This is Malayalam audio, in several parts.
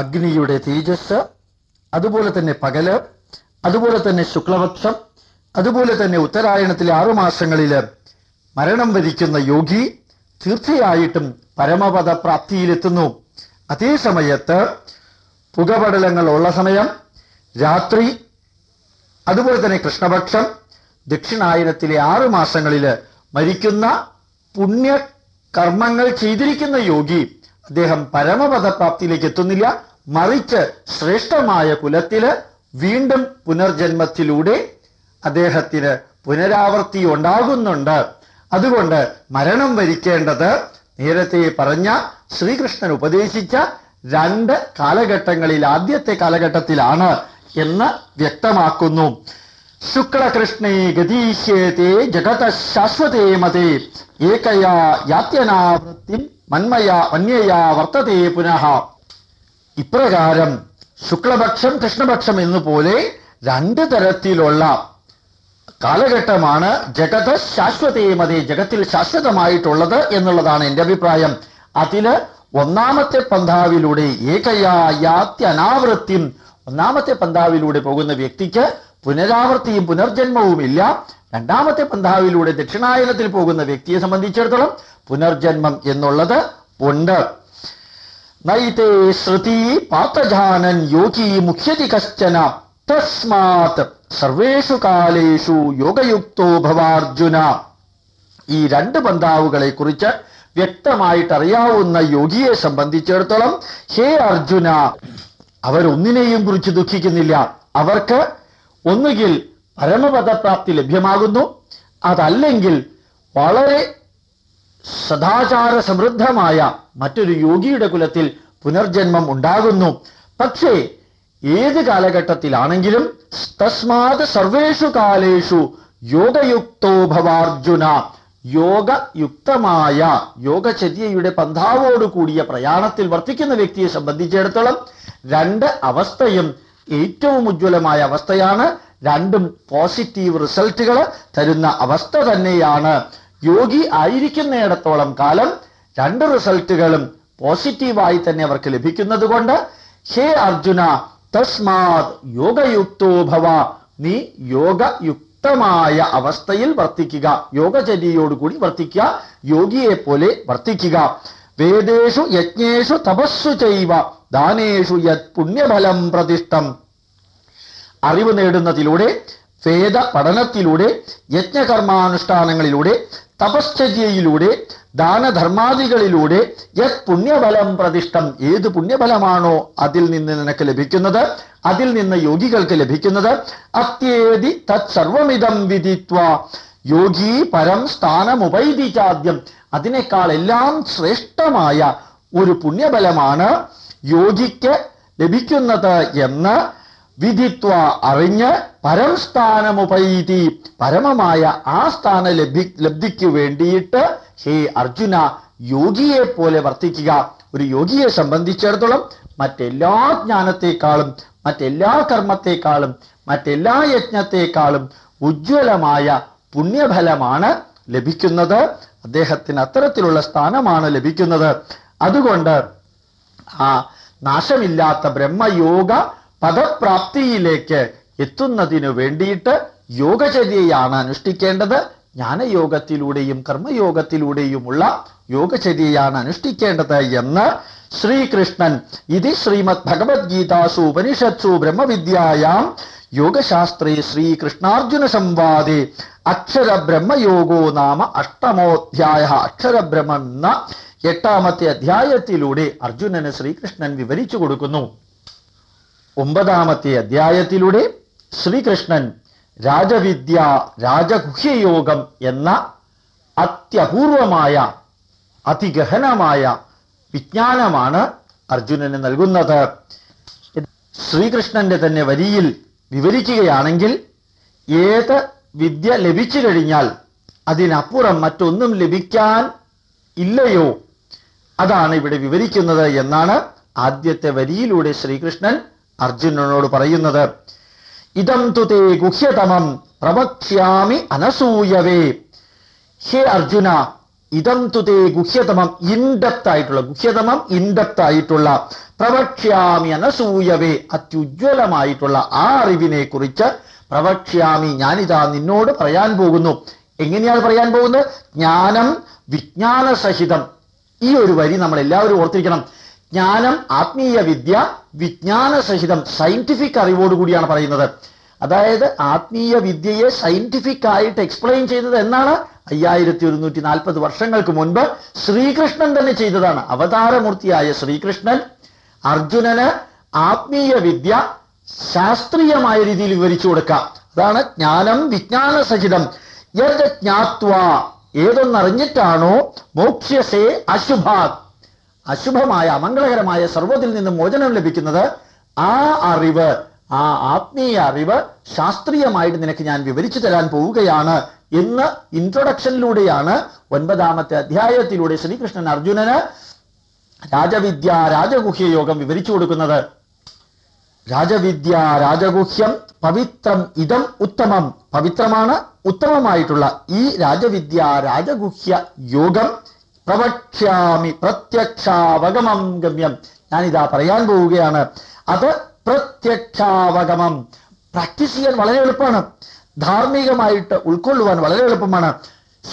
അഗ്നിയുടെ തേജസ് അതുപോലെ തന്നെ പകൽ അതുപോലെ തന്നെ ശുക്ലപക്ഷം അതുപോലെ തന്നെ ഉത്തരായണത്തിലെ ആറു മാസങ്ങളിൽ മരണം വരിക്കുന്ന യോഗി തീർച്ചയായിട്ടും പരമപദ പ്രാപ്തിയിലെത്തുന്നു അതേ സമയത്ത് പുകപടലങ്ങൾ ഉള്ള സമയം രാത്രി അതുപോലെ തന്നെ കൃഷ്ണപക്ഷം ദക്ഷിണായനത്തിലെ ആറ് മാസങ്ങളിൽ മരിക്കുന്ന പുണ്യ കർമ്മങ്ങൾ ചെയ്തിരിക്കുന്ന യോഗി അദ്ദേഹം പരമപദപ്രാപ്തിയിലേക്ക് എത്തുന്നില്ല. മറിച്ച് ശ്രേഷ്ഠമായ കുലത്തിൽ വീണ്ടും പുനർജന്മത്തിലൂടെ അദ്ദേഹത്തിന് പുനരാവർത്തി ഉണ്ടാകുന്നുണ്ട്. അതുകൊണ്ട് മരണം വരിക്കേണ്ടത് നേരത്തെ പറഞ്ഞ ശ്രീകൃഷ്ണൻ ഉപദേശിച്ച രണ്ട് കാലഘട്ടങ്ങളിൽ ആദ്യത്തെ കാലഘട്ടത്തിലാണ് എന്ന് വ്യക്തമാക്കുന്നു. ശുക്ലകൃഷ്ണേ ഗതീശ്യേതേ ജഗത ശാശ്വതേ മതേ ഏകയാ യാത്യനാവൃത്തിം മന്മയ മന്യയാ വർത്തതേ പുനഃ. ഇപ്രകാരം ശുക്ലപക്ഷം കൃഷ്ണപക്ഷം എന്നുപോലെ രണ്ട് തരത്തിലുള്ള കാലഘട്ടമാണ് ജഗത് ശാശ്വതേമതി ജഗത്തിൽ ശാശ്വതമായിട്ടുള്ളത് എന്നുള്ളതാണ് എന്റെ അഭിപ്രായം. അതിൽ ഒന്നാമത്തെ പന്ഥാവിലൂടെ ഏകയാത്യനാവൃത്തിയും ഒന്നാമത്തെ പന്ഥാവിലൂടെ പോകുന്ന വ്യക്തിക്ക് പുനരാവൃത്തിയും പുനർജന്മവും ഇല്ല രണ്ടാമത്തെ പന്ഥാവിലൂടെ ദക്ഷിണായനത്തിൽ പോകുന്ന വ്യക്തിയെ സംബന്ധിച്ചിടത്തോളം പുനർജന്മം എന്നുള്ളത് ഉണ്ട്. നൈതേ ശ്രുതി പാത്രജാനൻ യോഗി മുഖ്യതി കശ്ചന. തസ്മാത് സർവേഷു കാലേഷു യോഗയുക്തോ ഭവാർജുന. ഈ രണ്ട് ബന്ധാവുകളെ കുറിച്ച് വ്യക്തമായിട്ട് അറിയാവുന്ന യോഗിയെ സംബന്ധിച്ചിടത്തോളം ഹേ അർജുന അവരൊന്നിനെയും കുറിച്ച് ദുഃഖിക്കുന്നില്ല. അവർക്ക് ഒന്നുകിൽ പരമപദപ്രാപ്തി ലഭ്യമാകുന്നു അതല്ലെങ്കിൽ വളരെ സദാചാര സമൃദ്ധമായ മറ്റൊരു യോഗിയുടെ കുലത്തിൽ പുനർജന്മം ഉണ്ടാകുന്നു. പക്ഷേ ഏത് കാലഘട്ടത്തിലാണെങ്കിലും തസ്മാത് സർവേഷു കാലേഷു യോഗയുക്തോ ഭവാർജുന. യോഗയുക്തമായ യോഗചര്യയുടെ പന്ഥാവോട് കൂടിയ പ്രയാണത്തിൽ വർത്തിക്കുന്ന വ്യക്തിയെ സംബന്ധിച്ചിടത്തോളം രണ്ട് അവസ്ഥയും ഏറ്റവും ഉജ്ജ്വലമായ അവസ്ഥയാണ്. രണ്ടും പോസിറ്റീവ് റിസൾട്ടുകൾ തരുന്ന അവസ്ഥ തന്നെയാണ്. യോഗി ആയിരിക്കുന്നിടത്തോളം കാലം രണ്ട് റിസൾട്ടുകളും പോസിറ്റീവായി തന്നെ അവർക്ക് ലഭിക്കുന്നത് കൊണ്ട് ഹേ അർജുന തസ്മാത് യോഗയുക്തോ ഭവ. നീ യോഗയുക്തമായ അവസ്ഥയിൽ വർത്തിക്കുക. യോഗചര്യയോടുകൂടി വർത്തിക്കുക. യോഗിയെ പോലെ വർത്തിക്കുക. വേദേഷു യജ്ഞേഷു തപസ്സു ചെയ്വ. ദാനേഷു യത് പുണ്യഫലം പ്രതിഷ്ഠം. അറിവ് നേടുന്നതിലൂടെ വേദ പഠനത്തിലൂടെ യജ്ഞകർമാനുഷ്ഠാനങ്ങളിലൂടെ തപശ്ചര്യയിലൂടെ ദാനധർമാദികളിലൂടെ യത് പുണ്യബലം പ്രതിഷ്ഠം ഏത് പുണ്യബലമാണോ അതിൽ നിന്ന് നിനക്ക് ലഭിക്കുന്നത്? അതിൽ നിന്ന് യോഗികൾക്ക് ലഭിക്കുന്നത്? അത്യേതി തത് സർവമിതം വിധിത്വ. യോഗി പരം സ്ഥാനമുപൈതിചാദ്യം അതിനേക്കാൾ എല്ലാം ശ്രേഷ്ഠമായ ഒരു പുണ്യബലമാണ് യോഗിക്ക് ലഭിക്കുന്നത് എന്ന് വിധിത്വ അറിഞ്ഞ് പരം സ്ഥാനമുപൈതി പരമമായ ആ സ്ഥാന ലഭി ലബ്ധിക്ക് വേണ്ടിയിട്ട് ഹേ അർജുന യോഗിയെ പോലെ വർത്തിക്കുക. ഒരു യോഗിയെ സംബന്ധിച്ചിടത്തോളം മറ്റെല്ലാ ജ്ഞാനത്തെക്കാളും മറ്റെല്ലാ കർമ്മത്തെക്കാളും മറ്റെല്ലാ യജ്ഞത്തെക്കാളും ഉജ്ജ്വലമായ പുണ്യഫലമാണ് ലഭിക്കുന്നത്. അദ്ദേഹത്തിന് അത്തരത്തിലുള്ള സ്ഥാനമാണ് ലഭിക്കുന്നത്. അതുകൊണ്ട് ആ നാശമില്ലാത്ത ബ്രഹ്മയോഗ പദപ്രാപ്തിയിലേക്ക് എത്തുന്നതിനു വേണ്ടിയിട്ട് യോഗചര്യയാണ് അനുഷ്ഠിക്കേണ്ടത്. ജ്ഞാനയോഗത്തിലൂടെയും കർമ്മയോഗത്തിലൂടെയുമുള്ള യോഗചര്യയാണ് അനുഷ്ഠിക്കേണ്ടത് എന്ന് ശ്രീകൃഷ്ണൻ ഇത് ശ്രീമദ് ഭഗവത്ഗീതാസു ഉപനിഷത്സു ബ്രഹ്മവിദ്യായാം യോഗശാസ്ത്രേ ശ്രീകൃഷ്ണാർജുന സംവാദേ അക്ഷര ബ്രഹ്മയോഗോ നാമ അഷ്ടമോധ്യായ അക്ഷരബ്രഹ്മ എന്ന എട്ടാമത്തെ അധ്യായത്തിലൂടെ അർജുനന് ശ്രീകൃഷ്ണൻ വിവരിച്ചു കൊടുക്കുന്നു. ഒമ്പതാമത്തെ അധ്യായത്തിലൂടെ ശ്രീകൃഷ്ണൻ രാജവിദ്യ രാജഗുഹ്യയോഗം എന്ന അത്യപൂർവമായ അതിഗഹനമായ വിജ്ഞാനമാണ് അർജുനന് നൽകുന്നത്. ശ്രീകൃഷ്ണന്റെ തന്നെ വരിയിൽ വിവരിക്കുകയാണെങ്കിൽ ഏത് വിദ്യ ലഭിച്ചു കഴിഞ്ഞാൽ അതിനപ്പുറം മറ്റൊന്നും ലഭിക്കാൻ ഇല്ലയോ? അതാണ് ഇവിടെ വിവരിക്കുന്നത് എന്നാണ് ആദ്യത്തെ വരിയിലൂടെ ശ്രീകൃഷ്ണൻ അർജുനനോട് പറയുന്നത് ഇതം തുതേ ഗുഹ്യതമം പ്രവക്ഷ്യാമി അനസൂയവേ. ഹേ അർജുന ഇതം തുതേ ഗുഹ്യതമം ഇൻഡെപ്ത് ആയിട്ടുള്ള ഗുഹ്യതമം ഇൻഡെപ്ത് ആയിട്ടുള്ള പ്രവക്ഷ്യാമി അനസൂയവേ അത്യുജ്വലമായിട്ടുള്ള ആ അറിവിനെ കുറിച്ച് പ്രവക്ഷ്യാമി ഞാനിതാ നിന്നോട് പറയാൻ പോകുന്നു. എങ്ങനെയാണ് പറയാൻ പോകുന്നത്? ജ്ഞാനം വിജ്ഞാനസഹിതം. ഈ ഒരു വരി നമ്മൾ എല്ലാവരും ഓർത്തിരിക്കണം. ജ്ഞാനം ആത്മീയ വിദ്യ വിജ്ഞാന സഹിതം സയന്റിഫിക് അറിവോടുകൂടിയാണ് പറയുന്നത്. അതായത് ആത്മീയ വിദ്യയെ സയന്റിഫിക് ആയിട്ട് എക്സ്പ്ലെയിൻ ചെയ്തത് എന്നാണ് അയ്യായിരത്തി ഒരുന്നൂറ്റി നാൽപ്പത് വർഷങ്ങൾക്ക് മുൻപ് ശ്രീകൃഷ്ണൻ തന്നെ ചെയ്തതാണ്. അവതാരമൂർത്തിയായ ശ്രീകൃഷ്ണൻ അർജുനന് ആത്മീയ വിദ്യ ശാസ്ത്രീയമായ രീതിയിൽ വിവരിച്ചു കൊടുക്കാം. അതാണ് ജ്ഞാനം വിജ്ഞാന സഹിതം യത് ജ്ഞാത്വ ഏതൊന്നറിഞ്ഞിട്ടാണോ മോക്ഷ്യസേ അശുഭാത്. അശുഭമായ അമംഗളകരമായ സർവത്തിൽ നിന്നും മോചനം ലഭിക്കുന്നത് ആ അറിവ് ആ ആത്മീയ അറിവ് ശാസ്ത്രീയമായിട്ട് നിനക്ക് ഞാൻ വിവരിച്ചു തരാൻ പോവുകയാണ് എന്ന് ഇൻട്രൊഡക്ഷനിലൂടെയാണ് ഒൻപതാമത്തെ അധ്യായത്തിലൂടെ ശ്രീകൃഷ്ണൻ അർജുനന് രാജവിദ്യ രാജഗുഹ്യ യോഗം വിവരിച്ചു കൊടുക്കുന്നത്. രാജവിദ്യ രാജഗുഹ്യം പവിത്രം ഇതം ഉത്തമം. പവിത്രമാണ് ഉത്തമമായിട്ടുള്ള ഈ രാജവിദ്യ രാജഗുഹ്യ യോഗം പ്രവക്ഷ്യാമി പ്രത്യക്ഷാവഗമം ഗമ്യം. ഞാനിതാ പറയാൻ പോവുകയാണ്. അത് പ്രത്യക്ഷാവഗമം. പ്രാക്ടീസ് ചെയ്യാൻ വളരെ എളുപ്പമാണ്. ധാർമ്മികമായിട്ട് ഉൾക്കൊള്ളുവാൻ വളരെ എളുപ്പമാണ്.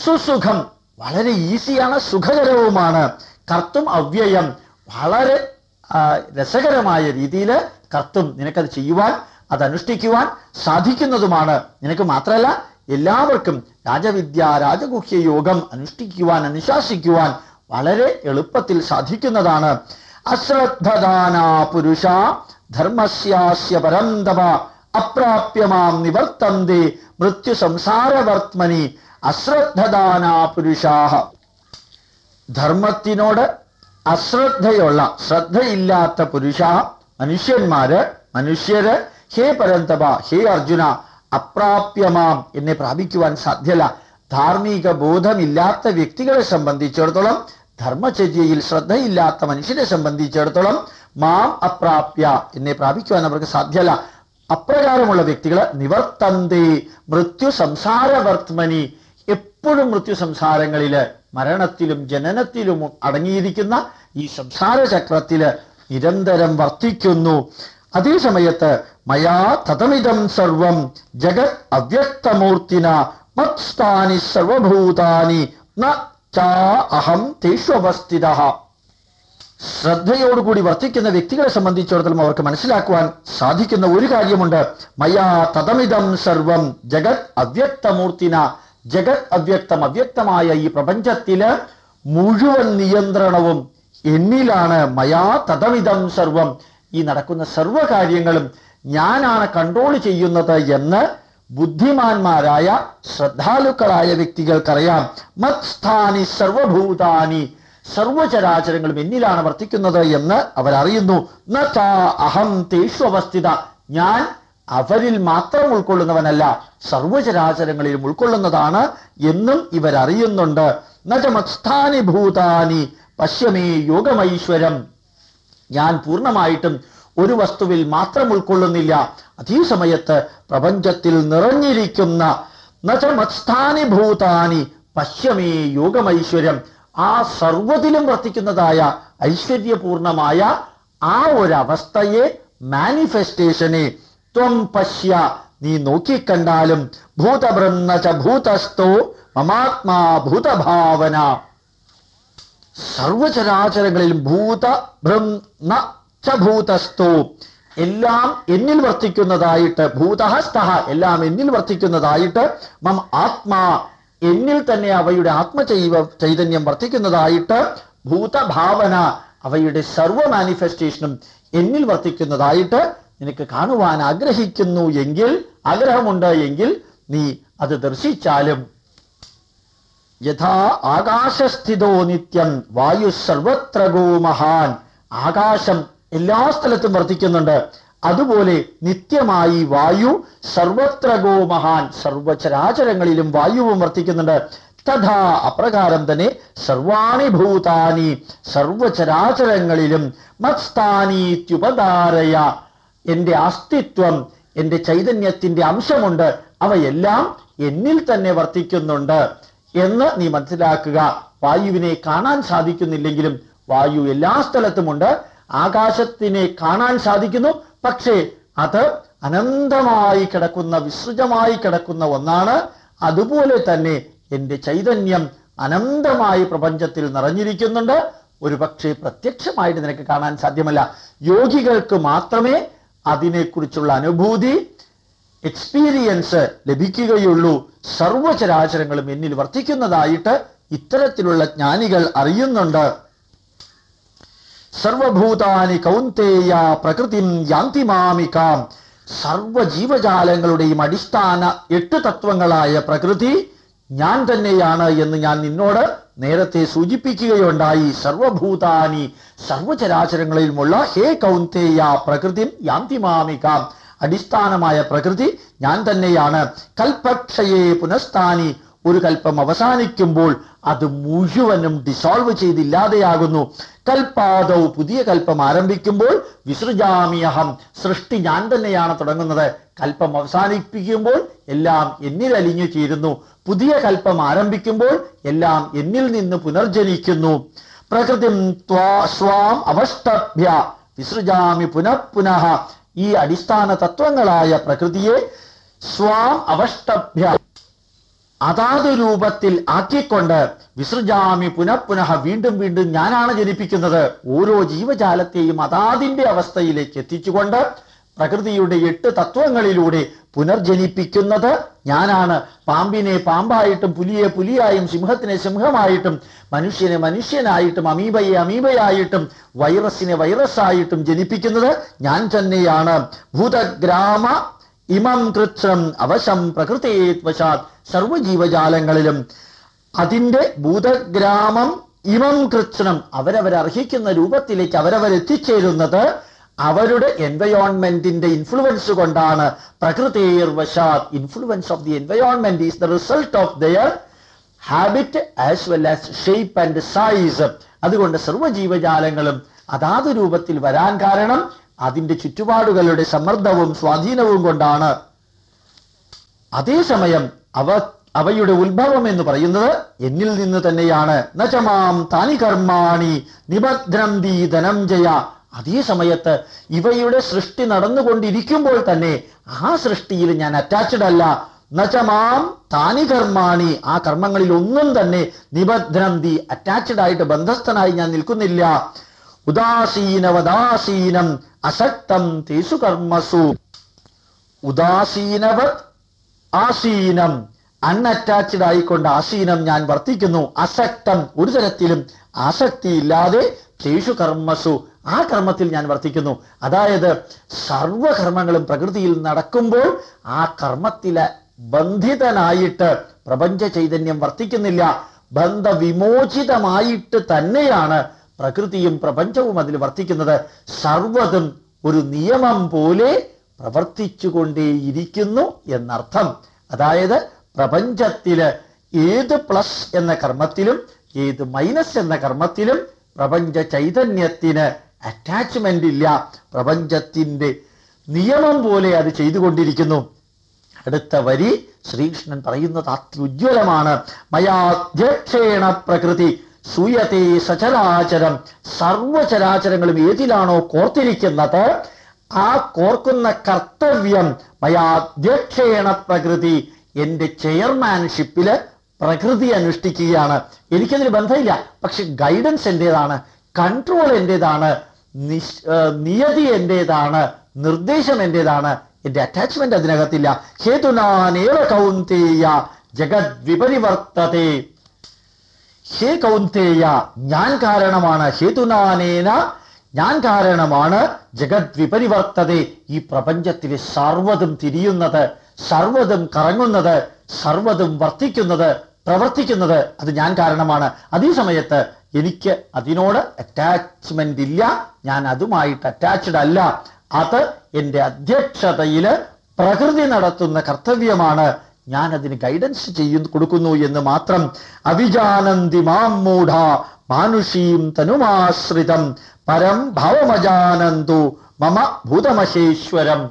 സുസുഖം വളരെ ഈസിയാണ് സുഖകരവുമാണ്. കർത്തും അവ്യയം വളരെ രസകരമായ രീതിയിൽ കർത്തും നിനക്കത് ചെയ്യുവാൻ അത് അനുഷ്ഠിക്കുവാൻ സാധിക്കുന്നതുമാണ്. നിനക്ക് മാത്രമല്ല എല്ലാവർക്കും രാജവിദ്യ രാജഗുഹ്യ യോഗം അനുഷ്ഠിക്കുവാൻ അനുശാസിക്കുവാൻ വളരെ എളുപ്പത്തിൽ സാധിക്കുന്നതാണ്. അശ്രദ്ധദാന പുരുഷ ധർമ്മസ്യാസ്യ പരന്തവ അപ്രാപ്യമാം നിവർത്തന്തി മൃത്യു സംസാരവർത്മനി അശ്രദ്ധദാന പുരുഷാഹ. ധർമ്മത്തിനോട് അശ്രദ്ധയുള്ള ശ്രദ്ധയില്ലാത്ത പുരുഷ മനുഷ്യന്മാര് മനുഷ്യര് ഹേ പരന്തപ ഹേ അർജുന അപ്രാപ്യമാം എന്നെ പ്രാപിക്കുവാൻ സാധ്യല്ല. ധാർമ്മിക ബോധമില്ലാത്ത വ്യക്തികളെ സംബന്ധിച്ചിടത്തോളം ധർമ്മചര്യയിൽ ശ്രദ്ധയില്ലാത്ത മനുഷ്യരെ സംബന്ധിച്ചിടത്തോളം മാം അപ്രാപ്യ എന്നെ പ്രാപിക്കുവാൻ അവർക്ക് സാധ്യല്ല. അപ്രകാരമുള്ള വ്യക്തികൾ നിവർത്തന്തേ മൃത്യു സംസാരവർത്മനി എപ്പോഴും മൃത്യു സംസാരങ്ങളിൽ മരണത്തിലും ജനനത്തിലും അടങ്ങിയിരിക്കുന്ന ഈ സംസാര ചക്രത്തിൽ നിരന്തരം വർത്തിക്കുന്നു. അതേ സമയത്ത് മയാ തഥമിതം സർവം ജഗത് അവ്യക്തമൂർത്തിന മത്സ്ഥാനി സർവഭൂതാനി അഹം തേഷ്വസ്ഥിത ശ്രദ്ധയോടുകൂടി വർത്തിക്കുന്ന വ്യക്തികളെ സംബന്ധിച്ചിടത്തോളം അവർക്ക് മനസ്സിലാക്കുവാൻ സാധിക്കുന്ന ഒരു കാര്യമുണ്ട്. മയാ തഥമിതം സർവം ജഗത് അവ്യക്തമൂർത്തിന ജഗത് അവ്യക്തം അവ്യക്തമായ ഈ പ്രപഞ്ചത്തിൽ മുഴുവൻ നിയന്ത്രണവും എന്നിലാണ് മയാ തഥമിതം സർവം ഈ നടക്കുന്ന സർവകാര്യങ്ങളും ഞാനാണ് കൺട്രോൾ ചെയ്യുന്നത് എന്ന് ബുദ്ധിമാന്മാരായ ശ്രദ്ധാലുക്കളായ വ്യക്തികൾക്കറിയാം. മത്സ്ഥാനി സർവഭൂതാനി. സർവചരാചരങ്ങളും എന്നിലാണ് വർത്തിക്കുന്നത് എന്ന് അവരറിയുന്നു. അഹം തേഷു അവസ്ഥിത. ഞാൻ അവരിൽ മാത്രം ഉൾക്കൊള്ളുന്നവനല്ല സർവചരാചരങ്ങളിലും ഉൾക്കൊള്ളുന്നതാണ് എന്നും ഇവരറിയുന്നുണ്ട്. നജമത്സ്ഥാനി ഭൂതാനി. പശ്യമേ യോഗമൈശ്വരം. ഞാൻ പൂർണമായിട്ടും ഒരു വസ്തുവിൽ മാത്രം ഉൾക്കൊള്ളുന്നില്ല. അതേ സമയത്ത് പ്രപഞ്ചത്തിൽ നിറഞ്ഞിരിക്കുന്ന നച മത്സ്ഥാനി ഭൂതാനി പശ്യമേ യോഗമൈശ്വര്യം ആ സർവതിലും വർത്തിക്കുന്നതായ ഐശ്വര്യപൂർണമായ ആ ഒരവസ്ഥയെ മാനിഫെസ്റ്റേഷനെ ത്വം പശ്യ. നീ നോക്കിക്കണ്ടാലും ഭൂതബ്രഹ്മ ച ഭൂതസ്ഥോ മമാത്മാ ഭൂതഭാവന. സർവചരാചരങ്ങളിലും ഭൂത ബ്രഹ്മ ഭൂതസ്തു. എല്ലാം എന്നിൽ വർത്തിക്കുന്നതായിട്ട് ഭൂതഹസ്തഹ എല്ലാം എന്നിൽ വർത്തിക്കുന്നതായിട്ട് മം ആത്മാ. എന്നിൽ തന്നെ അവയുടെ ആത്മചൈവ ചൈതന്യം വർത്തിക്കുന്നതായിട്ട് ഭൂതഭാവന അവയുടെ സർവ മാനിഫെസ്റ്റേഷനും എന്നിൽ വർത്തിക്കുന്നതായിട്ട് നിനക്ക് കാണുവാൻ ആഗ്രഹിക്കുന്നു എങ്കിൽ ആഗ്രഹമുണ്ട് എങ്കിൽ നീ അത് ദർശിച്ചാലും യഥാ ആകാശസ്ഥിതോ നിത്യം വായു സർവത്ര ഗോ മഹാൻ. ആകാശം എല്ലാ സ്ഥലത്തും വർദ്ധിക്കുന്നുണ്ട് അതുപോലെ നിത്യമായി വായു സർവത്ര ഗോ മഹാൻ സർവചരാചരങ്ങളിലും വായുവും വർദ്ധിക്കുന്നുണ്ട് തഥാ അപ്രകാരം തന്നെ സർവാണി ഭൂതാനി സർവചരാചരങ്ങളിലും മത്സ്ഥാനീത്യുപധാരയ എന്റെ അസ്തിത്വം എന്റെ ചൈതന്യത്തിന്റെ അംശമുണ്ട്. അവയെല്ലാം എന്നിൽ തന്നെ വർത്തിക്കുന്നുണ്ട്. എന്ന് നീ മനസ്സിലാക്കുക. വായുവിനെ കാണാൻ സാധിക്കുന്നില്ലെങ്കിലും വായു എല്ലാ സ്ഥലത്തുമുണ്ട്. ആകാശത്തിനെ കാണാൻ സാധിക്കുന്നു. പക്ഷേ അത് അനന്തമായി കിടക്കുന്ന വിസൃജമായി കിടക്കുന്ന ഒന്നാണ്. അതുപോലെ തന്നെ എന്റെ ചൈതന്യം അനന്തമായി പ്രപഞ്ചത്തിൽ നിറഞ്ഞിരിക്കുന്നുണ്ട്. ഒരു പക്ഷേ പ്രത്യക്ഷമായിട്ട് നിനക്ക് കാണാൻ സാധ്യമല്ല. യോഗികൾക്ക് മാത്രമേ അതിനെക്കുറിച്ചുള്ള അനുഭൂതി എക്സ്പീരിയൻസ് ലഭിക്കുകയുള്ളൂ. സർവചരാചരങ്ങളും എന്നിൽ വർത്തിക്കുന്നതായിട്ട് ഇത്തരത്തിലുള്ള ജ്ഞാനികൾ അറിയുന്നുണ്ട്. സർവഭൂതാനി കൗന്തേയ പ്രകൃതിം യാന്തിമാമിക്കാം സർവജീവജാലങ്ങളുടെയും അടിസ്ഥാന എട്ട് തത്വങ്ങളായ പ്രകൃതി ഞാൻ തന്നെയാണ് എന്ന് ഞാൻ നിന്നോട് നേരത്തെ സൂചിപ്പിക്കുകയുണ്ടായി. സർവഭൂതാനി സർവചരാചരങ്ങളിലുമുള്ള ഹേ കൗന്തേയ പ്രകൃതി യാന്തി മാമികാം അടിസ്ഥാനമായ പ്രകൃതി ഞാൻ തന്നെയാണ്. കൽപ്പക്ഷയെ പുനഃസ്ഥാനി ഒരു കൽപ്പം അവസാനിക്കുമ്പോൾ അത് മുഴുവനും ഡിസോൾവ് ചെയ്തില്ലാതെയാകുന്നു. കൽപാദൗ പുതിയ കൽപ്പം ആരംഭിക്കുമ്പോൾ വിസൃജാമിയഹം സൃഷ്ടി ഞാൻ തന്നെയാണ് തുടങ്ങുന്നത്. കൽപ്പം അവസാനിപ്പിക്കുമ്പോൾ എല്ലാം എന്നിൽ അലിഞ്ഞു ചേരുന്നു. പുതിയ കൽപ്പം ആരംഭിക്കുമ്പോൾ എല്ലാം എന്നിൽ നിന്ന് പുനർജനിക്കുന്നു. പ്രകൃതി സ്വാം അവഷ്ടഭ്യ വിസൃജാമി പുനഃപുനഃ പുനഃ ഈ അടിസ്ഥാന തത്വങ്ങളായ പ്രകൃതിയെ സ്വാം അവഷ്ടഭ്യ അതാത് രൂപത്തിൽ ആക്കിക്കൊണ്ട് വിസൃജാമി പുനഃപുനഃ വീണ്ടും വീണ്ടും ഞാനാണ് ജനിപ്പിക്കുന്നത്. ഓരോ ജീവജാലത്തെയും അതാതിന്റെ അവസ്ഥയിലേക്ക് എത്തിച്ചുകൊണ്ട് പ്രകൃതിയുടെ എട്ട് തത്വങ്ങളിലൂടെ പുനർജനിപ്പിക്കുന്നത് ഞാനാണ്. പാമ്പിനെ പാമ്പായിട്ടും പുലിയെ പുലിയായും സിംഹത്തിനെ സിംഹമായിട്ടും മനുഷ്യനെ മനുഷ്യനായിട്ടും അമീബയെ അമീബയായിട്ടും വൈറസിനെ വൈറസായിട്ടും ജനിപ്പിക്കുന്നത് ഞാൻ തന്നെയാണ്. ഭൂതഗ്രാമ ഇമം കൃത്രം അവശം പ്രകൃതേത്വശാത് സർവജീവജാലങ്ങളിലും അതിന്റെ ഭൂതഗ്രാമം ഇമം കൃത്രം അവരവരർഹിക്കുന്ന രൂപത്തിലേക്ക് അവരവരെത്തിച്ചേരുന്നത് അവരുടെ എൻവയോൺമെന്റിന്റെ ഇൻഫ്ലുവൻസ് കൊണ്ടാണ് പ്രകൃതി influence of the environment is the result of their habit as well as shape and size അതുകൊണ്ട് സർവജീവജാലങ്ങളും അതാത് രൂപത്തിൽ വരാൻ കാരണം അതിന്റെ ചുറ്റുപാടുകളുടെ സമ്മർദ്ദവും സ്വാധീനവും കൊണ്ടാണ്. അതേസമയം അവ അവയുടെ ഉത്ഭവം എന്ന് പറയുന്നത് എന്നിൽ നിന്ന് തന്നെയാണ്. നചമാം താനി കർമാണി നിബദ്രന്തി ധനഞ്ജയ അതേ സമയത്ത് ഇവയുടെ സൃഷ്ടി നടന്നുകൊണ്ടിരിക്കുമ്പോൾ തന്നെ ആ സൃഷ്ടിയിൽ ഞാൻ അറ്റാച്ച്ഡ് അല്ല. നചമാം താനി കർമാണി. ആ കർമ്മങ്ങളിൽ ഒന്നും തന്നെ നിബദ്രന്തി അറ്റാച്ച്ഡ് ആയിട്ട് ബന്ധസ്ഥനായി ഞാൻ നിൽക്കുന്നില്ല. ഉദാസീനവദാസീനം അസക്തം തേസു കർമ്മസു. ഉദാസീനവ ആസീനം. അൺഅറ്റാച്ച്ഡ് ആയിക്കൊണ്ട് ആസീനം ഞാൻ വർത്തിക്കുന്നു. അസക്തം ഒരു തരത്തിലും ആസക്തി ഇല്ലാതെ തേഷു കർമ്മസു. ആ കർമ്മത്തിൽ ഞാൻ വർത്തിക്കുന്നു. അതായത് സർവകർമ്മങ്ങളും പ്രകൃതിയിൽ നടക്കുമ്പോൾ ആ കർമ്മത്തിലെ ബന്ധിതനായിട്ട് പ്രപഞ്ച ചൈതന്യം വർത്തിക്കുന്നില്ല. ബന്ധവിമോചിതമായിട്ട് തന്നെയാണ് പ്രകൃതിയും പ്രപഞ്ചവും അതിൽ വർത്തിക്കുന്നത്. സർവതും ഒരു നിയമം പോലെ പ്രവർത്തിച്ചുകൊണ്ടേയിരിക്കുന്നു എന്നർത്ഥം. അതായത് പ്രപഞ്ചത്തിൽ ഏത് പ്ലസ് എന്ന കർമ്മത്തിലും ഏത് മൈനസ് എന്ന കർമ്മത്തിലും പ്രപഞ്ച ചൈതന്യത്തിന് അറ്റാച്ച്മെന്റ് ഇല്ല. പ്രപഞ്ചത്തിന്റെ നിയമം പോലെ അത് ചെയ്തുകൊണ്ടിരിക്കുന്നു. അടുത്ത വരി ശ്രീകൃഷ്ണൻ പറയുന്നത് അത്യുജ്വലമാണ് മയാധ്യക്ഷേണ പ്രകൃതി സൂയത്തെ സചരാചരം സർവചരാചരങ്ങളും ഏതിലാണോ കോർത്തിരിക്കുന്നത് ആ കോർക്കുന്ന കർത്തവ്യം മയാധ്യക്ഷേണ പ്രകൃതി എന്റെ ചെയർമാൻഷിപ്പിൽ പ്രകൃതി അനുഷ്ഠിക്കുകയാണ്. എനിക്കതിന് ബന്ധമില്ല. പക്ഷെ ഗൈഡൻസ് എന്റേതാണ് കൺട്രോൾ എന്റേതാണ് നിയതി എന്റേതാണ് നിർദ്ദേശം എന്റേതാണ് എന്റെ അറ്റാച്ച്മെന്റ് അതിനകത്തില്ല. ഹേതുനാനേവ കൗന്തേയ ജഗത് വിപരിവർത്തതേ. ഹേ കൗന്തേയ ഞാൻ കാരണമാണ്. ഹേതുനാനേന ഞാൻ കാരണമാണ്. ജഗത് വിപരിവർത്തതേ. ഈ പ്രപഞ്ചത്തിൽ സർവതും തിരിയുന്നത് സർവതും കറങ്ങുന്നത് സർവതും വർത്തിക്കുന്നത് പ്രവർത്തിക്കുന്നത് അത് ഞാൻ കാരണമാണ്. അതേ സമയത്ത് എനിക്ക് അതിനോട് അറ്റാച്ച്മെന്റ് ഇല്ല. ഞാൻ അതുമായിട്ട് അറ്റാച്ച്ഡ് അല്ല. അത് എന്റെ അധ്യക്ഷതയിൽ പ്രകൃതി നടത്തുന്ന കർത്തവ്യമാണ്. ഞാൻ അതിന് ഗൈഡൻസ് ചെയ്യുന്നു കൊടുക്കുന്നു എന്ന് മാത്രം. അവിജാനന്തി മാം മൂഢ മാനുഷീം തനുമാശ്രിതം. പരം ഭാവമജാനന്തു മമ ഭൂതമശേശ്വരം.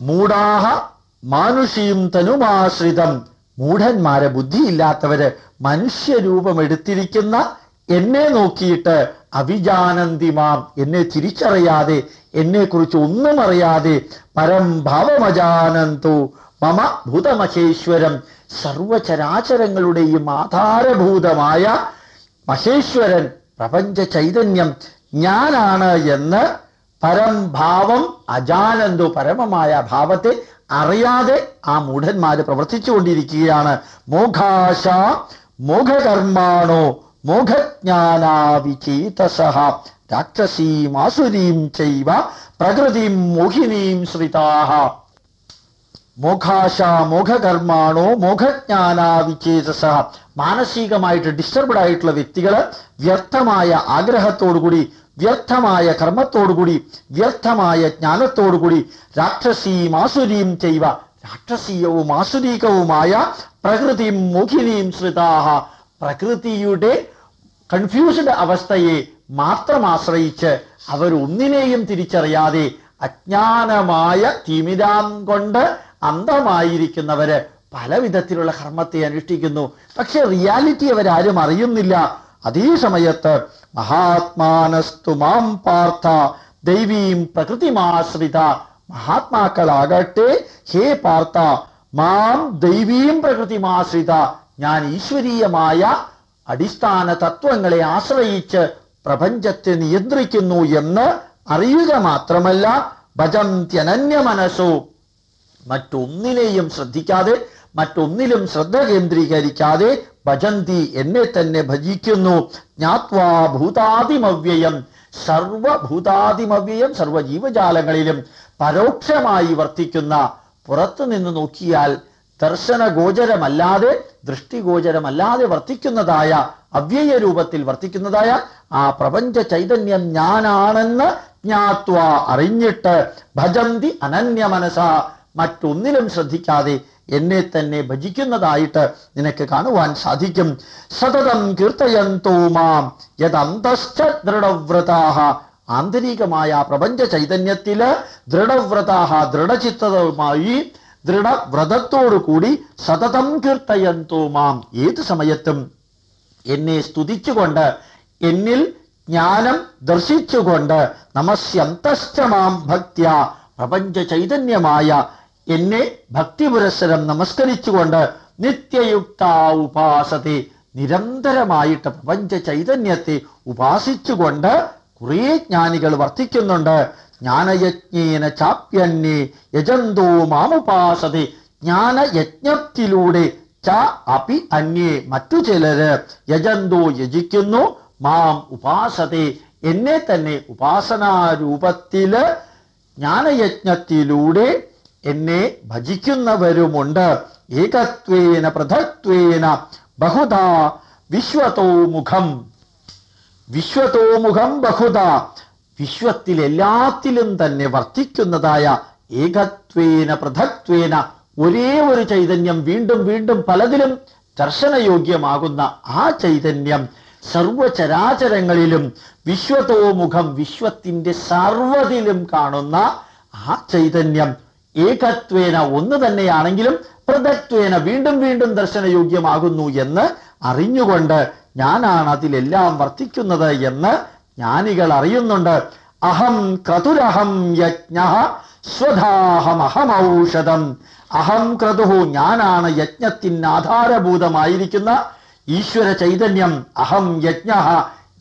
മൂഢാഹ മാനുഷീം തനുമാശ്രിതം. മൂഢന്മാരെ ബുദ്ധിയില്ലാത്തവര് മനുഷ്യരൂപമെടുത്തിരിക്കുന്ന എന്നെ നോക്കിയിട്ട് അവിജാനന്തിമാം എന്നെ തിരിച്ചറിയാതെ എന്നെക്കുറിച്ച് ഒന്നും അറിയാതെ പരം ഭാവമജാനന്തു മമ ഭൂതമഹേശ്വരം സർവചരാചരങ്ങളുടെയും ആധാരഭൂതമായ മഹേശ്വരൻ പ്രപഞ്ച ചൈതന്യം ഞാനാണ് എന്ന് പരംഭാവം അജാനന്തു പരമമായ ഭാവത്തെ അറിയാതെ ആ മൂഢന്മാര് പ്രവർത്തിച്ചുകൊണ്ടിരിക്കുകയാണ്. മോഘാശ മോഘകർമാണോ? മോഘജ്ഞാനാവിചേതസഹ. രാക്ഷസീം ആസുരീം ചൈവ പ്രകൃതിം മോഹിനീം ശ്രിതാഹ. മോഘാശ മോഘകർമാണോ? മോഘജ്ഞാനാവിചേതസ മാനസികമായിട്ട് ഡിസ്റ്റർബ്ഡ് ആയിട്ടുള്ള വ്യർത്ഥമായ ആഗ്രഹത്തോടുകൂടി വ്യർത്ഥമായ കർമ്മത്തോടുകൂടി വ്യർത്ഥമായ ജ്ഞാനത്തോടുകൂടി രാക്ഷസീം ആസുരീം ചെയ്വ. രാക്ഷസീയവും ആസുരീകവുമായ പ്രകൃതി മോഹിനിയും ശ്രിതാഹ. പ്രകൃതിയുടെ കൺഫ്യൂസ്ഡ് അവസ്ഥയെ മാത്രം ആശ്രയിച്ച് അവരൊന്നിനെയും തിരിച്ചറിയാതെ അജ്ഞാനമായ തിമിരാം കൊണ്ട് അന്ധമായിരിക്കുന്നവര് പല വിധത്തിലുള്ള കർമ്മത്തെ അനുഷ്ഠിക്കുന്നു. പക്ഷെ റിയാലിറ്റി അവരാരും അറിയുന്നില്ല. അതേ സമയത്ത് മഹാത്മാനസ്തു മാം പാർത്ഥ ദൈവീം പ്രകൃതിമാശ്രിത മഹാത്മാക്കളാകട്ടെ ഹേ പാർത്ഥ മാം ദൈവീം പ്രകൃതിമാശ്രിത ഞാൻ ഈശ്വരീയമായ അടിസ്ഥാന തത്വങ്ങളെ ആശ്രയിച്ച് പ്രപഞ്ചത്തെ നിയന്ത്രിക്കുന്നു എന്ന് അറിയുക മാത്രമല്ല ഭജന്ത്യനന്യ മനസ്സോ മറ്റൊന്നിനെയും ശ്രദ്ധിക്കാതെ മറ്റൊന്നിലും ശ്രദ്ധ കേന്ദ്രീകരിക്കാതെ ഭജന്തി എന്നെ തന്നെ ഭജിക്കുന്നു. ജ്ഞാത്വാ ഭൂതാതിമവ്യയം സർവഭൂതാതിമവ്യയം സർവ ജീവജാലങ്ങളിലും പരോക്ഷമായി വർത്തിക്കുന്ന പുറത്തു നിന്ന് നോക്കിയാൽ ദർശനഗോചരമല്ലാതെ ദൃഷ്ടിഗോചരമല്ലാതെ വർത്തിക്കുന്നതായ അവ്യയ രൂപത്തിൽ വർത്തിക്കുന്നതായ ആ പ്രപഞ്ച ചൈതന്യം ഞാനാണെന്ന് ജ്ഞാത്വ അറിഞ്ഞിട്ട് ഭജന്തി അനന്യ മനസ മറ്റൊന്നിലും ശ്രദ്ധിക്കാതെ എന്നെ തന്നെ ഭജിക്കുന്നതായിട്ട് നിനക്ക് കാണുവാൻ സാധിക്കും. സതതം കീർത്തയന്തോ മാം. യദന്തശ്ച ദൃഢവ്രതാഹ. ആന്തരികമായ പ്രപഞ്ച ചൈതന്യത്തിൽ ദൃഢവ്രതാഹ ദൃഢചിത്തതവുമായി ദൃഢവ്രതത്തോടു കൂടി സതതം കീർത്തയന്തോ മാം. ഏത് സമയത്തും എന്നെ സ്തുതിച്ചുകൊണ്ട് എന്നിൽ ജ്ഞാനം ദർശിച്ചുകൊണ്ട് നമസ്യന്തശ്ചമാം ഭക്ത്യ. പ്രപഞ്ച ചൈതന്യമായ എന്നെ ഭക്തിപുരസ്സരം നമസ്കരിച്ചുകൊണ്ട് നിത്യയുക്ത ഉപാസത്തെ നിരന്തരമായിട്ട് പ്രപഞ്ച ചൈതന്യത്തെ ഉപാസിച്ചുകൊണ്ട് കുറേ ജ്ഞാനികൾ വർത്തിക്കുന്നുണ്ട്. ജ്ഞാനയജ്ഞേന ചാപ്യന്യേ യജന്തോ മാമുപാസതി. ജ്ഞാനയജ്ഞത്തിലൂടെ ച അപി അന്യേ മറ്റു ചിലര്. യജന്തോ യജിക്കുന്നു മാം ഉപാസതി. എന്നെ തന്നെ ഉപാസനാരൂപത്തിൽ ജ്ഞാനയജ്ഞത്തിലൂടെ എന്നെ ഭജിക്കുന്നവരുമുണ്ട്. ഏകത്വേന പൃഥക്വേന ബഹുത വിശ്വതോമുഖം വിശ്വതോമുഖം ബഹുത വിശ്വത്തിൽ എല്ലാത്തിലും തന്നെ വർത്തിക്കുന്നതായ ഏകത്വേന പൃഥക്വേന ഒരേ ഒരു ചൈതന്യം വീണ്ടും വീണ്ടും പലതിലും ദർശനയോഗ്യമാകുന്ന ആ ചൈതന്യം സർവചരാചരങ്ങളിലും വിശ്വതോമുഖം വിശ്വത്തിന്റെ സർവതിലും കാണുന്ന ആ ചൈതന്യം ഏകത്വേന ഒന്ന് തന്നെയാണെങ്കിലും പൃഥക്വേന വീണ്ടും വീണ്ടും ദർശനയോഗ്യമാകുന്നു എന്ന് അറിഞ്ഞുകൊണ്ട് ഞാനാണ് അതിലെല്ലാം വർത്തിക്കുന്നത് എന്ന് ജ്ഞാനികൾ അറിയുന്നുണ്ട്. അഹം ക്രതുരഹം യജ്ഞ സ്വധാഹമഹമൗഷധം അഹം ക്രതുഹു ഞാനാണ് യജ്ഞത്തിന് ആധാരഭൂതമായിരിക്കുന്ന ഈശ്വര ചൈതന്യം. അഹം യജ്ഞ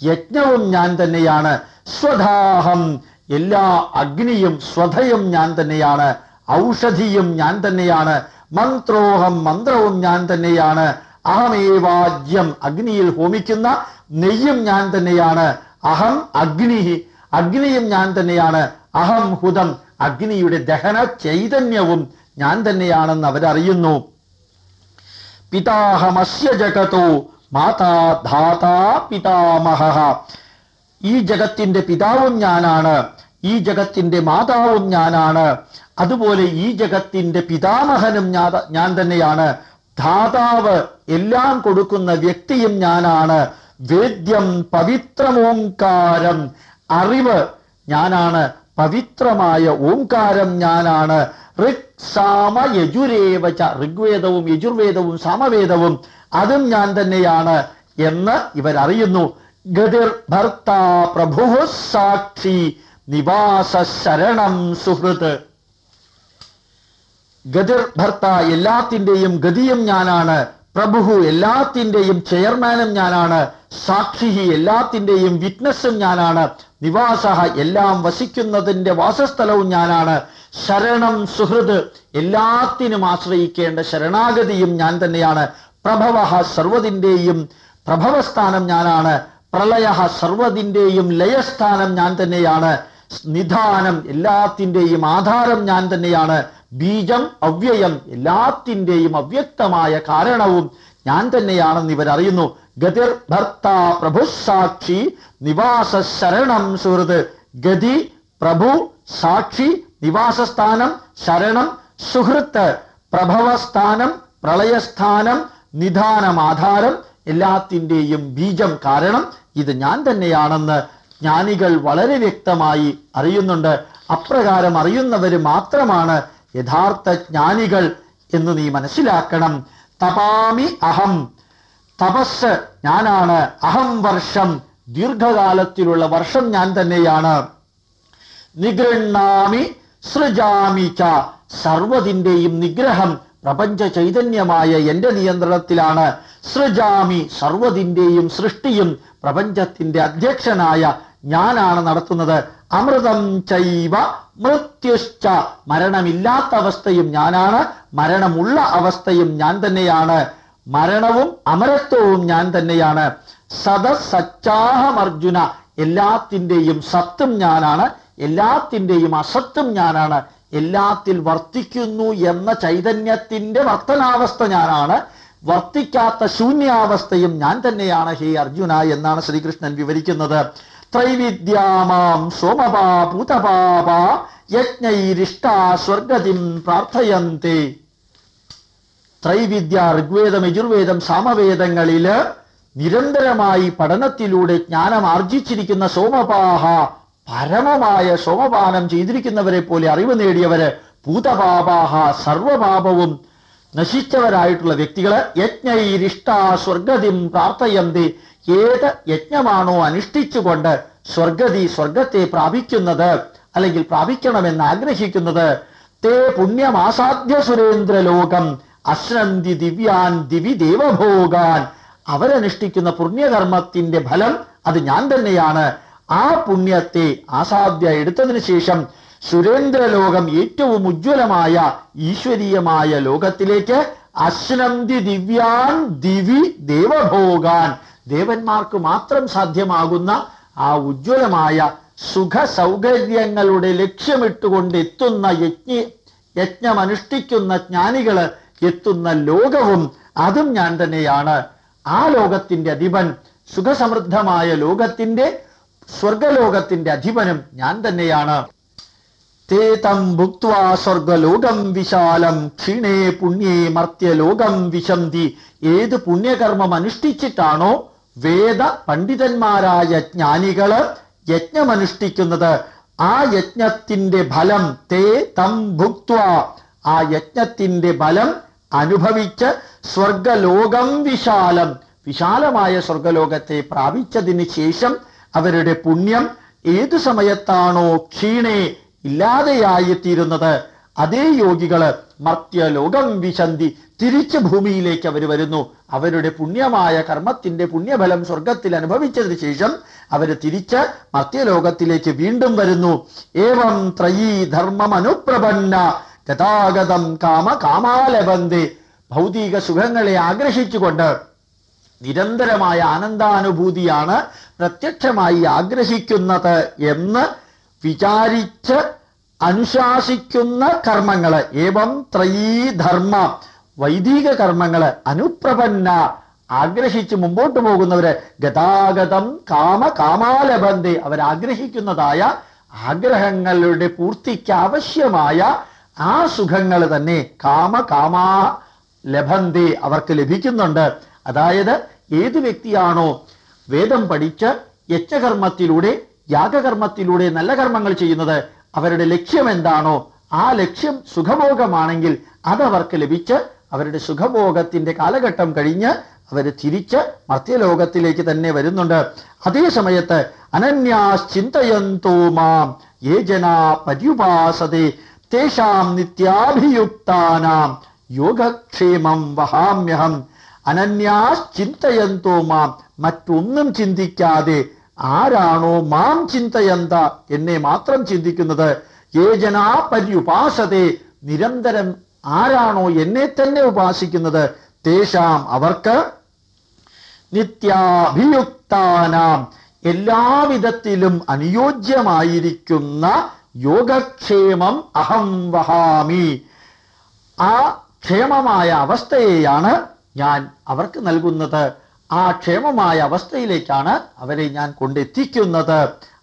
യജ്ഞവും ഞാൻ തന്നെയാണ്. സ്വധാഹം എല്ലാ അഗ്നിയും സ്വധയും ഞാൻ തന്നെയാണ്. ഔഷധിയും ഞാൻ തന്നെയാണ്. മന്ത്രോഹം മന്ത്രവും ഞാൻ തന്നെയാണ്. അഹമേവാജ്യം അഗ്നിയിൽ ഹോമിക്കുന്ന നെയ്യും ഞാൻ തന്നെയാണ്. അഹം അഗ്നി അഗ്നിയും ഞാൻ തന്നെയാണ്. അഹം ഹുതം അഗ്നിയുടെ ദഹന ചൈതന്യവും ഞാൻ തന്നെയാണെന്ന് അവരറിയുന്നു. പിതാഹമസ്യ ജഗതോ മാതാ ധാതാ പിതാമഹ. ഈ ജഗത്തിന്റെ പിതാവും ഞാനാണ്. ഈ ജഗത്തിന്റെ മാതാവും ഞാനാണ്. അതുപോലെ ഈ ജഗത്തിന്റെ പിതാമഹനും ഞാൻ തന്നെയാണ്. ധാതാവ് എല്ലാം കൊടുക്കുന്ന വ്യക്തിയും ഞാനാണ്. വേദ്യം പവിത്രമോങ്കാരം. അറിവ് ഞാനാണ്. പവിത്രമായ ഓംകാരം ഞാനാണ്. ഋക് സാമ യജുരേവച ഋഗ്വേദവും യജുർവേദവും സാമവേദവും അതും ഞാൻ തന്നെയാണ് എന്ന് ഇവരറിയുന്നു. ഗതിർ ഭർത്ത പ്രഭു സാക്ഷി. നിവാസ ശരണം സുഹൃത്ത് ഗതിർ ഭർത്ത എല്ലാത്തിന്റെയും ഗതിയും ഞാനാണ്. പ്രഭു എല്ലാത്തിന്റെയും ചെയർമാനും ഞാനാണ്. സാക്ഷി എല്ലാത്തിന്റെയും വിറ്റ്നസ്സും ഞാനാണ്. നിവാസ എല്ലാം വസിക്കുന്നതിന്റെ വാസസ്ഥലവും ഞാനാണ്. ശരണം സുഹൃത് എല്ലാത്തിനും ആശ്രയിക്കേണ്ട ശരണാഗതിയും ഞാൻ തന്നെയാണ്. പ്രഭവ സർവതിന്റെയും പ്രഭവസ്ഥാനം ഞാനാണ്. പ്രളയ സർവതിന്റെയും ലയസ്ഥാനം ഞാൻ തന്നെയാണ്. നിധാനം എല്ലാത്തിന്റെയും ആധാരം ഞാൻ തന്നെയാണ്. ബീജം അവ്യയം എല്ലാത്തിന്റെയും അവ്യക്തമായ കാരണവും ഞാൻ തന്നെയാണെന്ന് ഇവരറിയുന്നു ഗതിർ ഭർത്ത പ്രഭു സാക്ഷി നിവാസ ശരണം സുഹൃത് ഗതി പ്രഭു സാക്ഷി നിവാസസ്ഥാനം ശരണം സുഹൃത്ത്. പ്രഭവസ്ഥാനം പ്രളയസ്ഥാനം നിധാനം ആധാരം എല്ലാത്തിന്റെയും ബീജം കാരണം ഇത് ഞാൻ തന്നെയാണെന്ന് ജ്ഞാനികൾ വളരെ വ്യക്തമായി അറിയുന്നുണ്ട്. അപ്രകാരം അറിയുന്നവർ മാത്രമാണ് യഥാർത്ഥ ജ്ഞാനികൾ എന്ന് നീ മനസ്സിലാക്കണം. തപാമി അഹം. തപസ് ഞാനാണ്. അഹം വർഷം. ദീർഘകാലത്തിലുള്ള വർഷം ഞാൻ തന്നെയാണ്. നിഗൃണ്ണാമി സൃജാമി ച. സർവതിന്റെയും നിഗ്രഹം പ്രപഞ്ച ചൈതന്യമായ എന്റെ നിയന്ത്രണത്തിലാണ്. സൃജാമി സർവതിന്റെയും സൃഷ്ടിയും പ്രപഞ്ചത്തിന്റെ അധ്യക്ഷനായ ഞാനാണ് നടത്തുന്നത്. അമൃതം ചൈവ മൃത്യുശ്ച. മരണമില്ലാത്ത അവസ്ഥയും ഞാനാണ്. മരണമുള്ള അവസ്ഥയും ഞാൻ തന്നെയാണ്. മരണവും അമരത്വവും ഞാൻ തന്നെയാണ്. സദസച്ചാഹമർജുന എല്ലാത്തിന്റെയും സത്തും ഞാനാണ്. എല്ലാത്തിന്റെയും അസത്തും ഞാനാണ്. എല്ലാത്തിൽ വർത്തിക്കുന്നു എന്ന ചൈതന്യത്തിന്റെ വർത്തനാവസ്ഥ ഞാനാണ്. വർത്തിക്കാത്ത ശൂന്യാവസ്ഥയും ഞാൻ തന്നെയാണ്. ഹേ അർജുന എന്നാണ് ശ്രീകൃഷ്ണൻ വിവരിക്കുന്നത്. ത്രൈവിദ്യാമാം സോമപാ പൂതപാപ യജ്ഞൈരിഷ്ട സ്വർഗതിം പ്രാർത്ഥയന്തേ. ത്രൈവിദ്യ ഋഗ്വേദം യജുർവേദം സാമവേദങ്ങളിൽ നിരന്തരമായി പഠനത്തിലൂടെ ജ്ഞാനം ആർജിച്ചിരിക്കുന്ന സോമപാഹ പരമമായ സോമപാനം ചെയ്തിരിക്കുന്നവരെ പോലെ അറിവ് നേടിയവര് ഭൂതപാപാഹ സർവപാപവും നശിച്ചവരായിട്ടുള്ള വ്യക്തികൾ യജ്ഞൈരിഷ്ടാ സ്വർഗതിം പ്രാർത്ഥയന്തി. ഏത് യജ്ഞമാണോ അനുഷ്ഠിച്ചുകൊണ്ട് സ്വർഗതി സ്വർഗത്തെ പ്രാപിക്കുന്നത് അല്ലെങ്കിൽ പ്രാപിക്കണമെന്ന് ആഗ്രഹിക്കുന്നത്? തേ പുണ്യമാസാധ്യ സുരേന്ദ്രലോകം അശ്രന്തി ദിവ്യാൻ ദിവി ദേവഭോഗാൻ. അവരനുഷ്ഠിക്കുന്ന പുണ്യകർമ്മത്തിന്റെ ഫലം അത് ഞാൻ തന്നെയാണ്. ആ പുണ്യത്തെ ആസാദ്യ എടുത്തതിന് ശേഷം സുരേന്ദ്രലോകം ഏറ്റവും ഉജ്ജ്വലമായ ഈശ്വരീയമായ ലോകത്തിലേക്ക് അശ്നന്തി ദിവ്യാൻ ദിവി ദേവഭോഗാൻ. ദേവന്മാർക്ക് മാത്രം സാധ്യമാകുന്ന ആ ഉജ്ജ്വലമായ സുഖ സൗകര്യങ്ങളുടെ ലക്ഷ്യമിട്ടുകൊണ്ട് എത്തുന്ന യജ്ഞ യജ്ഞമനുഷ്ഠിക്കുന്ന ജ്ഞാനികൾ എത്തുന്ന ലോകവും അതും ഞാൻ തന്നെയാണ്. ആ ലോകത്തിന്റെ അധിപൻ സുഖസമൃദ്ധമായ ലോകത്തിന്റെ സ്വർഗലോകത്തിന്റെ അധിപനും ഞാൻ തന്നെയാണ്. തേതം ഭുക്വാ സ്വർഗലോകം വിശാലം ക്ഷീണേ പുണ്യേ മർത്യലോകം വിശന്തി. ഏത് പുണ്യകർമ്മം അനുഷ്ഠിച്ചിട്ടാണോ വേദ പണ്ഡിതന്മാരായ ജ്ഞാനികൾ യജ്ഞമനുഷ്ഠിക്കുന്നത് ആ യജ്ഞത്തിന്റെ ഫലം തേ തം ഭുക്വ ആ യജ്ഞത്തിന്റെ ഫലം അനുഭവിച്ച് സ്വർഗലോകം വിശാലം. വിശാലമായ സ്വർഗലോകത്തെ പ്രാപിച്ചതിന് ശേഷം അവരുടെ പുണ്യം ഏതു സമയത്താണോ ക്ഷീണേ ഇല്ലാതെയായിത്തീരുന്നത്. അതേ യോഗികൾ മർത്യലോകം വിശന്തി തിരിച്ച് ഭൂമിയിലേക്ക് അവർ വരുന്നു. അവരുടെ പുണ്യമായ കർമ്മത്തിന്റെ പുണ്യഫലം സ്വർഗത്തിൽ അനുഭവിച്ചതിന് ശേഷം അവർ തിരിച്ച് മർത്യലോകത്തിലേക്ക് വീണ്ടും വരുന്നു. ഏവം ത്രയീ ധർമ്മം അനുപ്രപന്ന ഗതാഗതം കാമ കാമാലബന്ധി. ഭൗതിക സുഖങ്ങളെ ആഗ്രഹിച്ചുകൊണ്ട് നിരന്തരമായ ആനന്ദാനുഭൂതിയാണ് പ്രത്യക്ഷമായി ആഗ്രഹിക്കുന്നത് എന്ന് വിചാരിച്ച് അനുശാസിക്കുന്ന കർമ്മങ്ങൾ. ഏവം ത്രയീ ധർമ്മ. വൈദിക കർമ്മങ്ങൾ. അനുപ്രപന്ന. ആഗ്രഹിച്ച് മുമ്പോട്ട് പോകുന്നവര് ഗതാഗതം കാമ കാമാലബന്ധി. അവരാഗ്രഹിക്കുന്നതായ ആഗ്രഹങ്ങളുടെ പൂർത്തിക്ക് ആവശ്യമായ ആ സുഖങ്ങൾ തന്നെ കാമ കാമാ ലഭന്തി അവർക്ക് ലഭിക്കുന്നുണ്ട്. അതായത് ഏത് വ്യക്തിയാണോ വേദം പഠിച്ച് യജ്ഞകർമ്മത്തിലൂടെ യാഗകർമ്മത്തിലൂടെ നല്ല കർമ്മങ്ങൾ ചെയ്യുന്നത് അവരുടെ ലക്ഷ്യം എന്താണോ ആ ലക്ഷ്യം സുഖഭോഗമാണെങ്കിൽ അതവർക്ക് ലഭിച്ച് അവരുടെ സുഖഭോഗത്തിന്റെ കാലഘട്ടം കഴിഞ്ഞ് അവർ തിരിച്ച് മർത്യലോകത്തിലേക്ക് തന്നെ വരുന്നുണ്ട്. അതേ സമയത്ത് അനന്യാശ്ചിന്തയന്തോ മാം യേ ജനാ പര്യുപാസതേ യോഗക്ഷേമം വഹാമ്യഹം. അനന്യാശ്ചിന്തയന്തോ മാം മറ്റൊന്നും ചിന്തിക്കാതെ ആരാണോ മാം ചിന്തയന്ത എന്നെ മാത്രം ചിന്തിക്കുന്നത്? ഏജനാ ജനാ പര്യുപാസതേ നിരന്തരം ആരാണോ എന്നെ തന്നെ ഉപാസിക്കുന്നത്? തേശാം അവർക്ക് നിത്യാഭിയുക്താനാം. എല്ലാവിധത്തിലും അനുയോജ്യമായിരിക്കുന്ന യോഗക്ഷേമം അഹം വഹാമി. ആ ക്ഷേമമായ അവസ്ഥയെയാണ് ഞാൻ അവർക്ക് നൽകുന്നത്. ആ ക്ഷേമമായ അവസ്ഥയിലേക്കാണ് അവരെ ഞാൻ കൊണ്ടെത്തിക്കുന്നത്.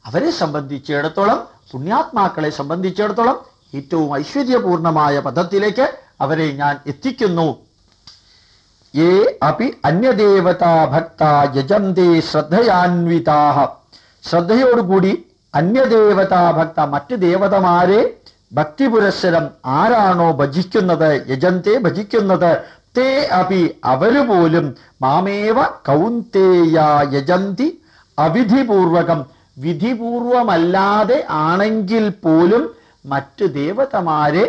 അവരെ സംബന്ധിച്ചിടത്തോളം പുണ്യാത്മാക്കളെ സംബന്ധിച്ചിടത്തോളം ഏറ്റവും ഐശ്വര്യപൂർണമായ പദത്തിലേക്ക് അവരെ ഞാൻ എത്തിക്കുന്നു. യേ അപി അന്യദേവതാ ഭക്ത യജന്തേ ശ്രദ്ധയാൻവിതാഹ. ശ്രദ്ധയോടുകൂടി അന്യദേവതാ ഭക്ത മറ്റ് ദേവതമാരെ ഭക്തി പുരസ്സരം ആരാണോ ഭജിക്കുന്നത് യജന്തേ ഭജിക്കുന്നത് തേ അപി അവർ പോലും മാമേവ കൗന്തേയ യജന്തി അവിധിപൂർവകം വിധിപൂർവമല്ലാതെ ആണെങ്കിൽ പോലും മറ്റ് ദേവതമാരെ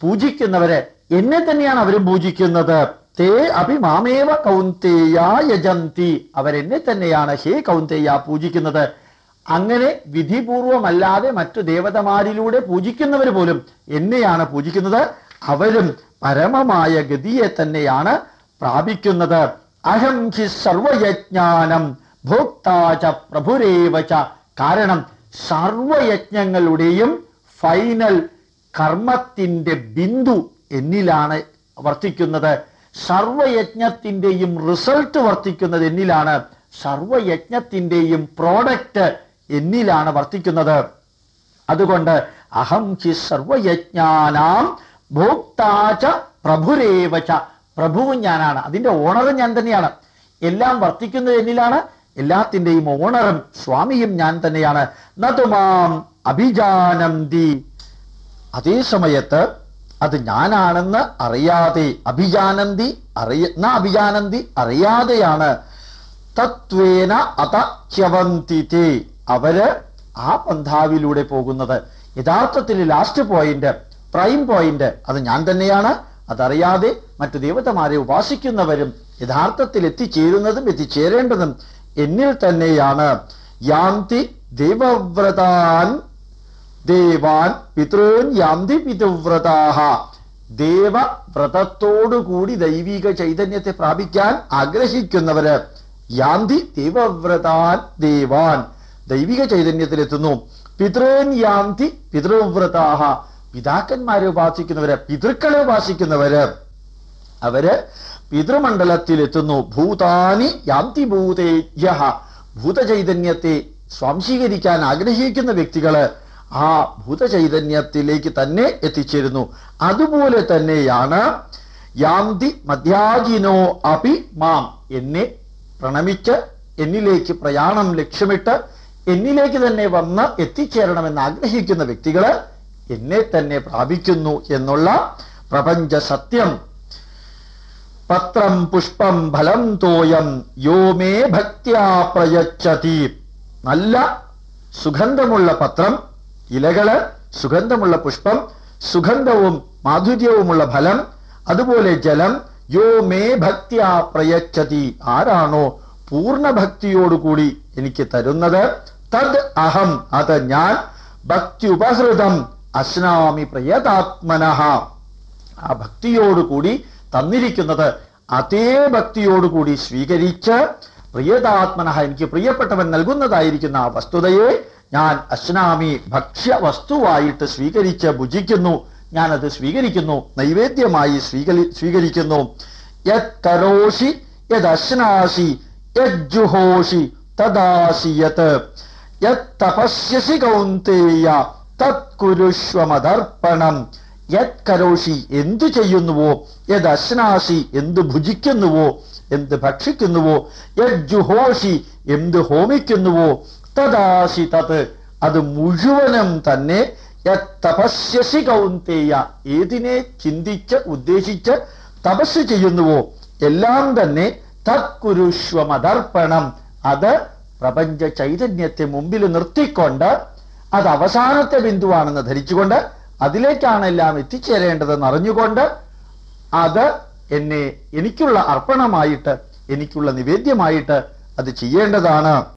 പൂജിക്കുന്നവരെ എന്നെ തന്നെയാണ് അവരും പൂജിക്കുന്നത്. തേ അഭി മാമേവ കൗന്തേയ യജന്തി അവരെന്നെ തന്നെയാണ് ഹേ കൗന്തേയ പൂജിക്കുന്നത്. അങ്ങനെ വിധിപൂർവമല്ലാതെ മറ്റു ദേവതമാരിലൂടെ പൂജിക്കുന്നവർ പോലും എന്നെയാണ് പൂജിക്കുന്നത്. അവരും പരമമായ ഗതിയെ തന്നെയാണ് പ്രാപിക്കുന്നത്. അഹം ഹി സർവയജ്ഞാനം ഭോക്താച പ്രഭുരേവച കാരണം സർവയജ്ഞങ്ങളുടെയും ഫൈനൽ കർമ്മത്തിന്റെ ബിന്ദു എന്നിലാണ് വർത്തിക്കുന്നത്. സർവയജ്ഞത്തിന്റെയും റിസൾട്ട് വർത്തിക്കുന്നത് എന്നിലാണ്. സർവയജ്ഞത്തിന്റെയും പ്രോഡക്റ്റ് എന്നിലാണ് വർത്തിക്കുന്നത്. അതുകൊണ്ട് അഹം ഹി സർവയജ്ഞാനാം ഭോക്താച പ്രഭുരേവച പ്രഭുവും ഞാനാണ്. അതിന്റെ ഓണറും ഞാൻ തന്നെയാണ്. എല്ലാം വർത്തിക്കുന്നത് എന്നിലാണ് എല്ലാത്തിന്റെയും ഓണറും സ്വാമിയും ഞാൻ തന്നെയാണ്. നതുമാം അഭിജാനന്തി. അതേ സമയത്ത് അത് ഞാനാണെന്ന് അറിയാതെ അഭിജാനന്തി അറിയ അഭിജാനന്തി അറിയാതെയാണ്. തത്വേന അത ച്യവന്തിതേ അവർ ആ പന്ഥാവിലൂടെ പോകുന്നത്. യഥാർത്ഥത്തിൽ ലാസ്റ്റ് പോയിന്റ് പ്രൈം പോയിന്റ്. അത് ഞാൻ തന്നെയാണ്. അതറിയാതെ മറ്റു ദേവതമാരെ ഉപാസിക്കുന്നവരും യഥാർത്ഥത്തിൽ എത്തിച്ചേരുന്നതും എത്തിച്ചേരേണ്ടതും എന്നിൽ തന്നെയാണ്. യാന്തി ദേവവ്രതാൻ ദേവാൻ പിതൃൻ യാന്തി പിതൃവ്രതാഹ. ദേവവ്രതത്തോടുകൂടി ദൈവിക ചൈതന്യത്തെ പ്രാപിക്കാൻ ആഗ്രഹിക്കുന്നവര് യാന്തി ദേവവ്രതാൻ ദേവാൻ ദൈവിക ചൈതന്യത്തിലെത്തുന്നു. പിതൃൻ യാന്തി പിതൃവ്രതാഹ. പിതാക്കന്മാരെ ഉപാസിക്കുന്നവര് പിതൃക്കളെ ഉപാസിക്കുന്നവര് അവർ പിതൃമണ്ഡലത്തിൽ എത്തുന്നു ഭൂതാനി യാന്തി ഭൂതേജ്യ ഭൂതചൈതന്യത്തെ സ്വാംശീകരിക്കാൻ ആഗ്രഹിക്കുന്ന വ്യക്തികൾ ആ ഭൂതചൈതന്യത്തിലേക്ക് തന്നെ എത്തിച്ചേരുന്നു. അതുപോലെ തന്നെയാണ് യാന്തി മധ്യാജിനോ അപി മാം. എന്നെ പ്രണമിച്ച് എന്നിലേക്ക് പ്രയാണം ലക്ഷ്യമിട്ട് എന്നിലേക്ക് തന്നെ വന്ന് എത്തിച്ചേരണമെന്ന് ആഗ്രഹിക്കുന്ന വ്യക്തികൾ എന്നെ തന്നെ പ്രാപിക്കുന്നു എന്നുള്ള പ്രപഞ്ച സത്യം. പത്രം പുഷ്പം ഫലം തോയം യോ മേ പ്രയച്ഛതി നല്ല സുഗന്ധമുള്ള പത്രം ഇലകൾ സുഗന്ധമുള്ള പുഷ്പം സുഗന്ധവും മാധുര്യവുമുള്ള ഫലം അതുപോലെ ജലം യോ മേ ഭക്ത്യാ പ്രയച്ഛതി ആരാണോ പൂർണ ഭക്തിയോടുകൂടി എനിക്ക് തരുന്നത്? തദ് അഹം അത് ഞാൻ ഭക്തി ഉപഹൃതം അശ്നാമി പ്രിയതാത്മന. ആ ഭക്തിയോടുകൂടി തന്നിരിക്കുന്നത് അതേ ഭക്തിയോടുകൂടി സ്വീകരിച്ച് പ്രിയതാത്മന എനിക്ക് പ്രിയപ്പെട്ടവൻ നൽകുന്നതായിരിക്കുന്ന ആ വസ്തുതയെ ഞാൻ അശ്നാമി ഭക്ഷ്യ വസ്തുവായിട്ട് സ്വീകരിച്ച് ഭുജിക്കുന്നു. ഞാനത് സ്വീകരിക്കുന്നു. നൈവേദ്യമായി സ്വീകരി സ്വീകരിക്കുന്നു. യത് കരോഷി യത് അശ്നാസി യജ്ജുഹോഷി ജുഹോഷി യത് യത് തപസ്യസി കൗന്തേയ തത് കുരുഷ്വമതർപ്പണം യത് കരോഷി എന്തു ചെയ്യുന്നുവോ? യത് അശ്നാസി എന്ത് ഭുജിക്കുന്നുവോ? എന്ത് ഭക്ഷിക്കുന്നുവോ? യത് ജുഹോഷി എന്ത് ഹോമിക്കുന്നുവോ? തദാശി തത്. അത് മുഴുവനും തന്നെ തപസ്യസി കൗന്തേയ. ഏതിനെ ചിന്തിച്ച് ഉദ്ദേശിച്ച് തപസ് ചെയ്യുന്നുവോ? എല്ലാം തന്നെ തത്കുരുഷ്വമതർപ്പണം അത് പ്രപഞ്ച ചൈതന്യത്തെ മുമ്പിൽ നിർത്തിക്കൊണ്ട് അത് അവസാനത്തെ ബിന്ദുവാണെന്ന് ധരിച്ചുകൊണ്ട് അതിലേക്കാണ് എല്ലാം എത്തിച്ചേരേണ്ടതെന്ന് അറിഞ്ഞുകൊണ്ട് അത് എന്നെ എനിക്കുള്ള അർപ്പണമായിട്ട് എനിക്കുള്ള നിവേദ്യമായിട്ട് അത് ചെയ്യേണ്ടതാണ്.